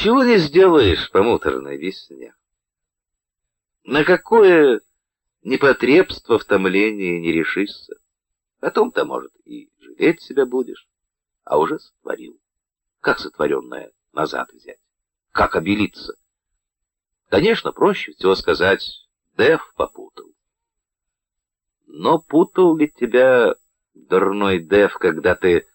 Чего не сделаешь по муторной весне? На какое непотребство в томлении не решишься? Потом-то, может, и жалеть себя будешь, а уже сотворил. Как сотворенное назад взять? Как обелиться? Конечно, проще всего сказать, Дев попутал. Но путал ли тебя дурной Дев, когда ты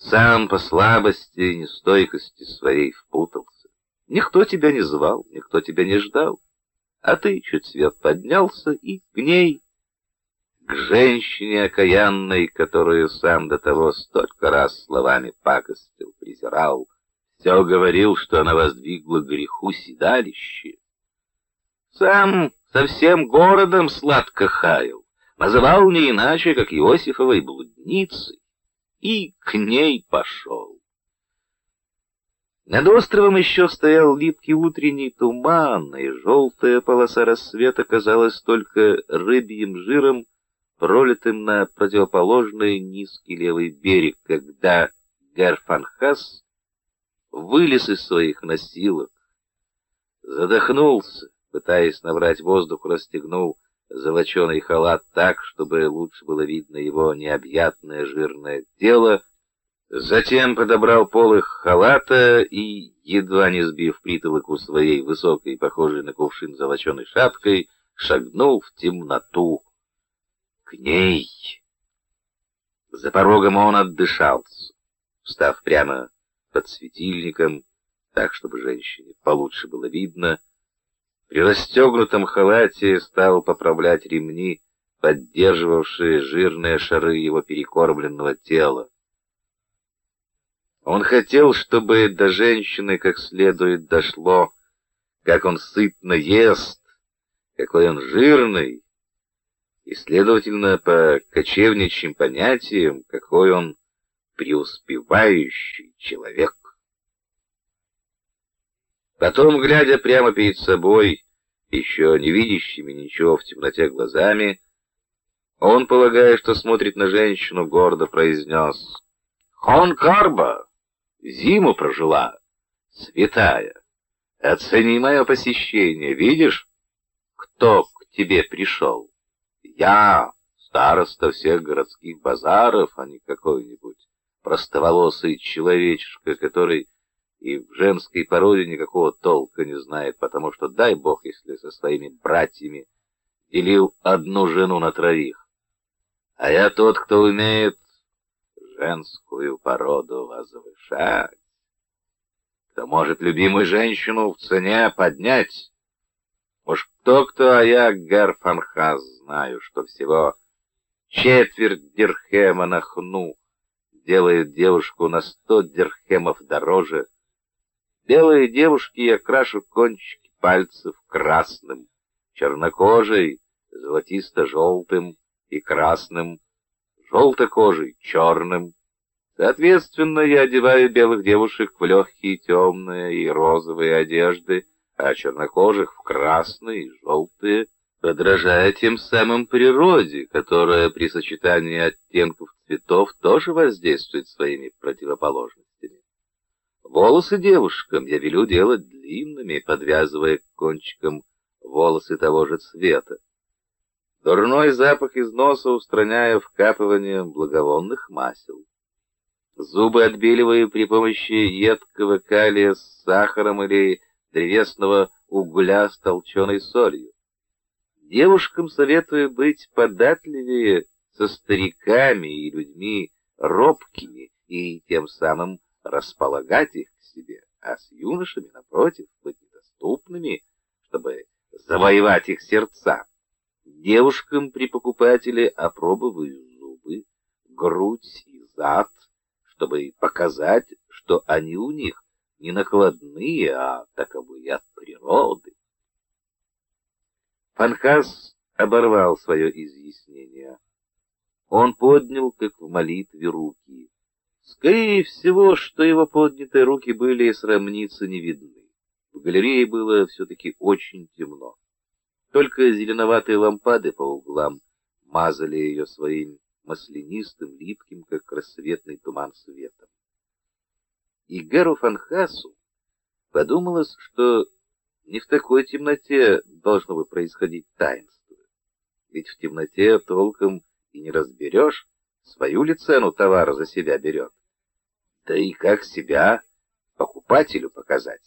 сам по слабости и нестойкости своей впутался? Никто тебя не звал, никто тебя не ждал, а ты чуть свет поднялся и к ней, к женщине окаянной, которую сам до того столько раз словами пакостил, презирал, все говорил, что она воздвигла греху седалище. Сам со всем городом сладко хаял, называл не иначе, как Иосифовой блудницей, и к ней пошел. Над островом еще стоял липкий утренний туман, и желтая полоса рассвета казалась только рыбьим жиром, пролитым на противоположный низкий левый берег, когда Герфанхас вылез из своих носилок, задохнулся, пытаясь набрать воздух, расстегнул золоченый халат так, чтобы лучше было видно его необъятное жирное тело, затем подобрал полы халата и, едва не сбив притолоку своей высокой, похожей на кувшин золоченой шапкой, шагнул в темноту к ней. За порогом он отдышался, встав прямо под светильником, так, чтобы женщине получше было видно, при расстегнутом халате стал поправлять ремни, поддерживавшие жирные шары его перекормленного тела. Он хотел, чтобы до женщины как следует дошло, как он сытно ест, какой он жирный, и, следовательно, по кочевничьим понятиям, какой он преуспевающий человек. Потом, глядя прямо перед собой, еще не видящими ничего в темноте глазами, он, полагая, что смотрит на женщину, гордо произнес «Хон Карба! Зиму прожила, святая! Оцени мое посещение, видишь, кто к тебе пришел? Я, староста всех городских базаров, а не какой-нибудь простоволосый человечишка, который и в женской породе никакого толка не знает, потому что, дай бог, если со своими братьями делил одну жену на троих. А я тот, кто умеет женскую породу возвышать, кто может любимую женщину в цене поднять. Уж кто-кто, а я, Герфанхаз, знаю, что всего четверть дирхема на хну делает девушку на сто дирхемов дороже, Белые девушки я крашу кончики пальцев красным, чернокожей золотисто-желтым и красным, желтокожей черным. Соответственно, я одеваю белых девушек в легкие темные и розовые одежды, а чернокожих в красные и желтые, подражая тем самым природе, которая при сочетании оттенков цветов тоже воздействует своими противоположностями. Волосы девушкам я велю делать длинными, подвязывая к кончикам волосы того же цвета. Дурной запах из носа устраняю вкапыванием благовонных масел. Зубы отбеливаю при помощи едкого калия с сахаром или древесного угля с толченой солью. Девушкам советую быть податливее со стариками и людьми робкими и тем самым располагать их к себе, а с юношами, напротив, быть недоступными, чтобы завоевать их сердца. Девушкам при покупателе опробоваю зубы, грудь и зад, чтобы показать, что они у них не накладные, а таковые от природы. Фанхас оборвал свое изъяснение. Он поднял, как в молитве, руки. Скорее всего, что его поднятые руки были срамницы не видны. В галерее было все-таки очень темно. Только зеленоватые лампады по углам мазали ее своим маслянистым, липким, как рассветный туман светом. И Геру Фанхасу Подумалось, что не в такой темноте должно бы происходить таинство. Ведь в темноте толком и не разберешь, свою ли цену товара за себя берет. Да и как себя покупателю показать.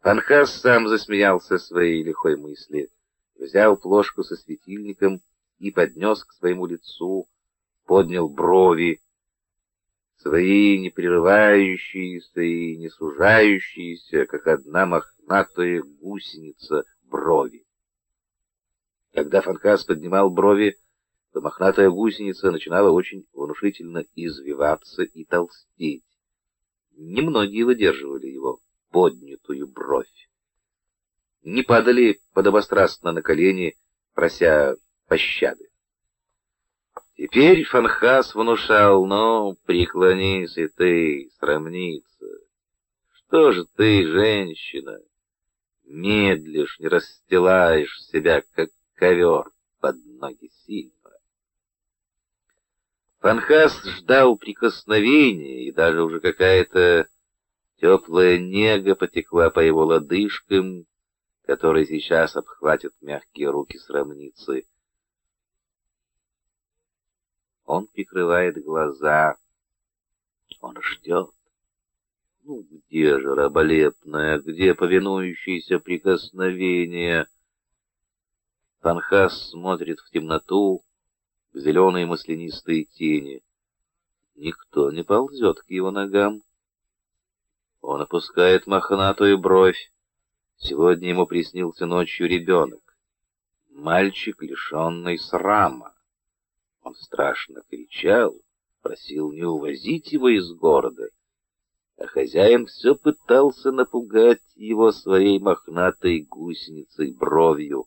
Фанхас сам засмеялся своей лихой мысли, взял плошку со светильником и поднес к своему лицу, поднял брови, свои не прерывающиеся и не сужающиеся, как одна мохнатая гусеница, брови. Когда Фанхас поднимал брови, то мохнатая гусеница начинала очень внушительно извиваться и толстеть. Немногие выдерживали его поднятую бровь. Не падали подобострастно на колени, прося пощады. Теперь Фанхас внушал, ну, преклонись и ты, срамница. Что же ты, женщина, медлишь, не расстилаешь себя, как ковер под ноги сильного? Фанхас ждал прикосновения, и даже уже какая-то теплая нега потекла по его лодыжкам, которые сейчас обхватят мягкие руки срамницы. Он прикрывает глаза. Он ждет. Ну, где же раболепное, где повинующееся прикосновение? Фанхас смотрит в темноту, зеленые маслянистые тени. Никто не ползет к его ногам. Он опускает мохнатую бровь. Сегодня ему приснился ночью ребенок. Мальчик, лишенный срама. Он страшно кричал, просил не увозить его из города, а хозяин все пытался напугать его своей мохнатой гусеницей бровью.